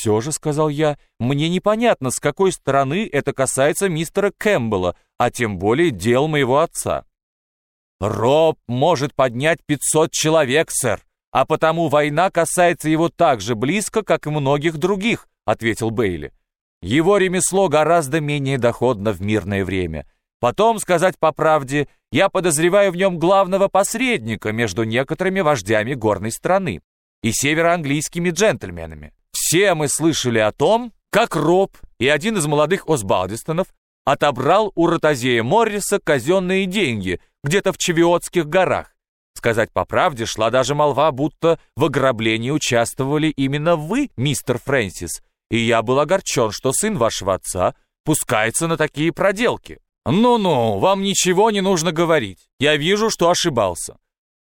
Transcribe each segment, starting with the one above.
все же, — сказал я, — мне непонятно, с какой стороны это касается мистера Кэмпбелла, а тем более дел моего отца. Роб может поднять 500 человек, сэр, а потому война касается его так же близко, как и многих других, — ответил Бейли. Его ремесло гораздо менее доходно в мирное время. Потом, сказать по правде, я подозреваю в нем главного посредника между некоторыми вождями горной страны и североанглийскими джентльменами. Все мы слышали о том, как Роб и один из молодых Осбалдистонов отобрал у Ротозея Морриса казенные деньги где-то в Чевиотских горах. Сказать по правде, шла даже молва, будто в ограблении участвовали именно вы, мистер Фрэнсис, и я был огорчен, что сын вашего отца пускается на такие проделки. Ну-ну, вам ничего не нужно говорить. Я вижу, что ошибался.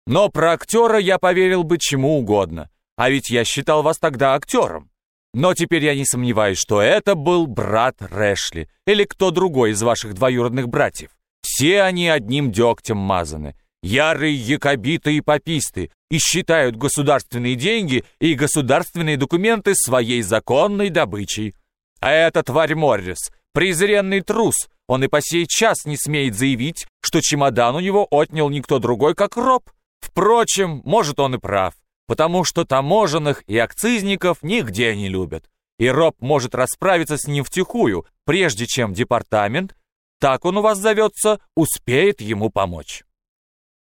Но про актера я поверил бы чему угодно, а ведь я считал вас тогда актером. Но теперь я не сомневаюсь, что это был брат Рэшли или кто другой из ваших двоюродных братьев. Все они одним дегтем мазаны, ярые якобиты и пописты, и считают государственные деньги и государственные документы своей законной добычей. А этот тварь Моррис, презренный трус, он и по сей час не смеет заявить, что чемодан у него отнял никто другой, как Роб. Впрочем, может, он и прав, потому что таможенных и акцизников нигде не любят. И Роб может расправиться с ним втихую, прежде чем департамент, так он у вас зовется, успеет ему помочь.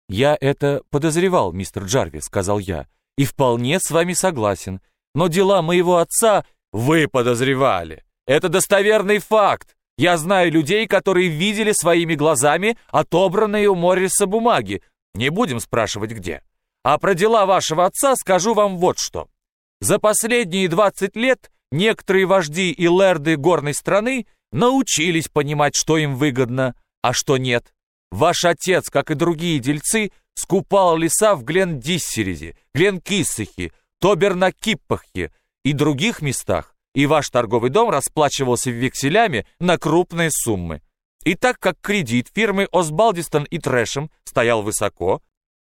«Я это подозревал, мистер Джарви», — сказал я, — «и вполне с вами согласен. Но дела моего отца вы подозревали. Это достоверный факт. Я знаю людей, которые видели своими глазами отобранные у Морриса бумаги, не будем спрашивать где. А про дела вашего отца скажу вам вот что. За последние 20 лет некоторые вожди и лэрды горной страны научились понимать, что им выгодно, а что нет. Ваш отец, как и другие дельцы, скупал леса в Глен-Диссерезе, Глен-Киссахе, Тоберна-Киппахе и других местах, и ваш торговый дом расплачивался векселями на крупные суммы. И так как кредит фирмы Осбалдистон и Трэшем стоял высоко,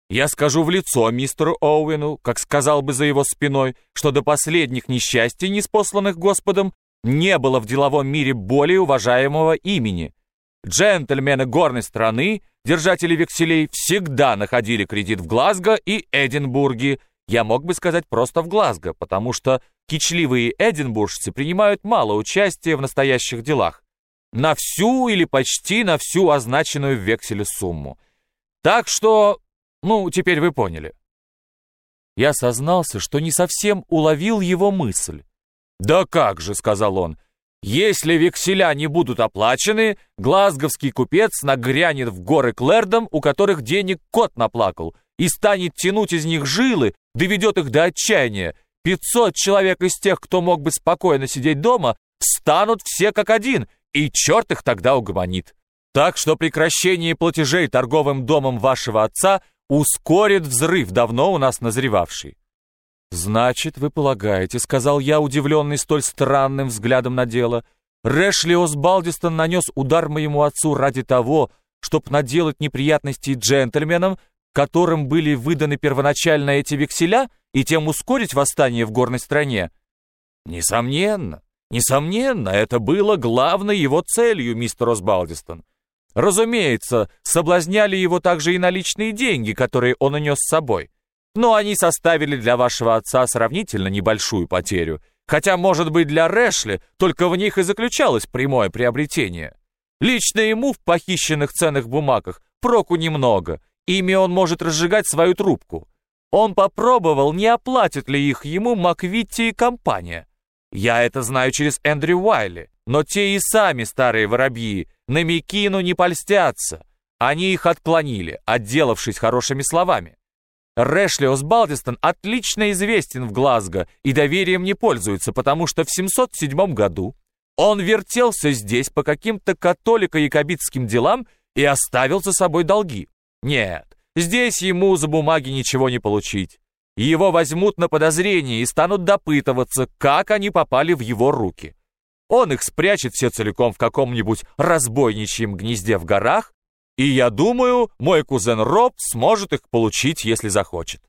я скажу в лицо мистеру Оуэну, как сказал бы за его спиной, что до последних несчастий, неспосланных Господом, не было в деловом мире более уважаемого имени. Джентльмены горной страны, держатели векселей, всегда находили кредит в Глазго и Эдинбурге. Я мог бы сказать просто в Глазго, потому что кичливые эдинбуржцы принимают мало участия в настоящих делах на всю или почти на всю означенную в векселе сумму. Так что, ну, теперь вы поняли. Я сознался, что не совсем уловил его мысль. «Да как же», — сказал он, — «если векселя не будут оплачены, глазговский купец нагрянет в горы Клэрдом, у которых денег кот наплакал, и станет тянуть из них жилы, доведет их до отчаяния. Пятьсот человек из тех, кто мог бы спокойно сидеть дома, встанут все как один и черт их тогда угомонит. Так что прекращение платежей торговым домом вашего отца ускорит взрыв, давно у нас назревавший. «Значит, вы полагаете, — сказал я, удивленный столь странным взглядом на дело, — Рэшли Осбалдистон нанес удар моему отцу ради того, чтобы наделать неприятности джентльменам, которым были выданы первоначально эти векселя, и тем ускорить восстание в горной стране? Несомненно. Несомненно, это было главной его целью, мистер Осбалдистон. Разумеется, соблазняли его также и наличные деньги, которые он унес с собой. Но они составили для вашего отца сравнительно небольшую потерю, хотя, может быть, для Рэшли только в них и заключалось прямое приобретение. Лично ему в похищенных ценных бумагах проку немного, ими он может разжигать свою трубку. Он попробовал, не оплатит ли их ему Маквитти и компания. Я это знаю через Эндрю Уайли, но те и сами старые воробьи на Микину не польстятся. Они их отклонили, отделавшись хорошими словами. Рэшли Осбалдистон отлично известен в Глазго и доверием не пользуется, потому что в 707 году он вертелся здесь по каким-то католико-якобитским делам и оставил за собой долги. Нет, здесь ему за бумаги ничего не получить его возьмут на подозрение и станут допытываться, как они попали в его руки. Он их спрячет все целиком в каком-нибудь разбойничьем гнезде в горах, и я думаю, мой кузен Роб сможет их получить, если захочет.